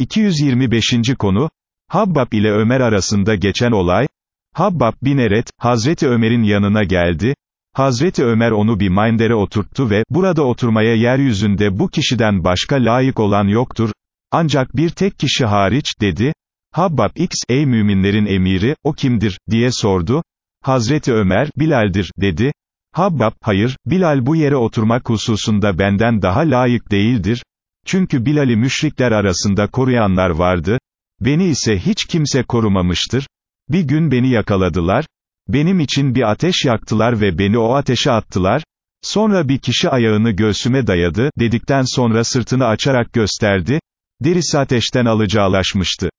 225. konu, Habbab ile Ömer arasında geçen olay, Habbab bin Eret, Hazreti Ömer'in yanına geldi, Hazreti Ömer onu bir mindere oturttu ve, burada oturmaya yeryüzünde bu kişiden başka layık olan yoktur, ancak bir tek kişi hariç, dedi, Habbab X, ey müminlerin emiri, o kimdir, diye sordu, Hazreti Ömer, Bilal'dir, dedi, Habbab, hayır, Bilal bu yere oturmak hususunda benden daha layık değildir, çünkü Bilal'i müşrikler arasında koruyanlar vardı, beni ise hiç kimse korumamıştır, bir gün beni yakaladılar, benim için bir ateş yaktılar ve beni o ateşe attılar, sonra bir kişi ayağını göğsüme dayadı, dedikten sonra sırtını açarak gösterdi, derisi ateşten alıcağlaşmıştı.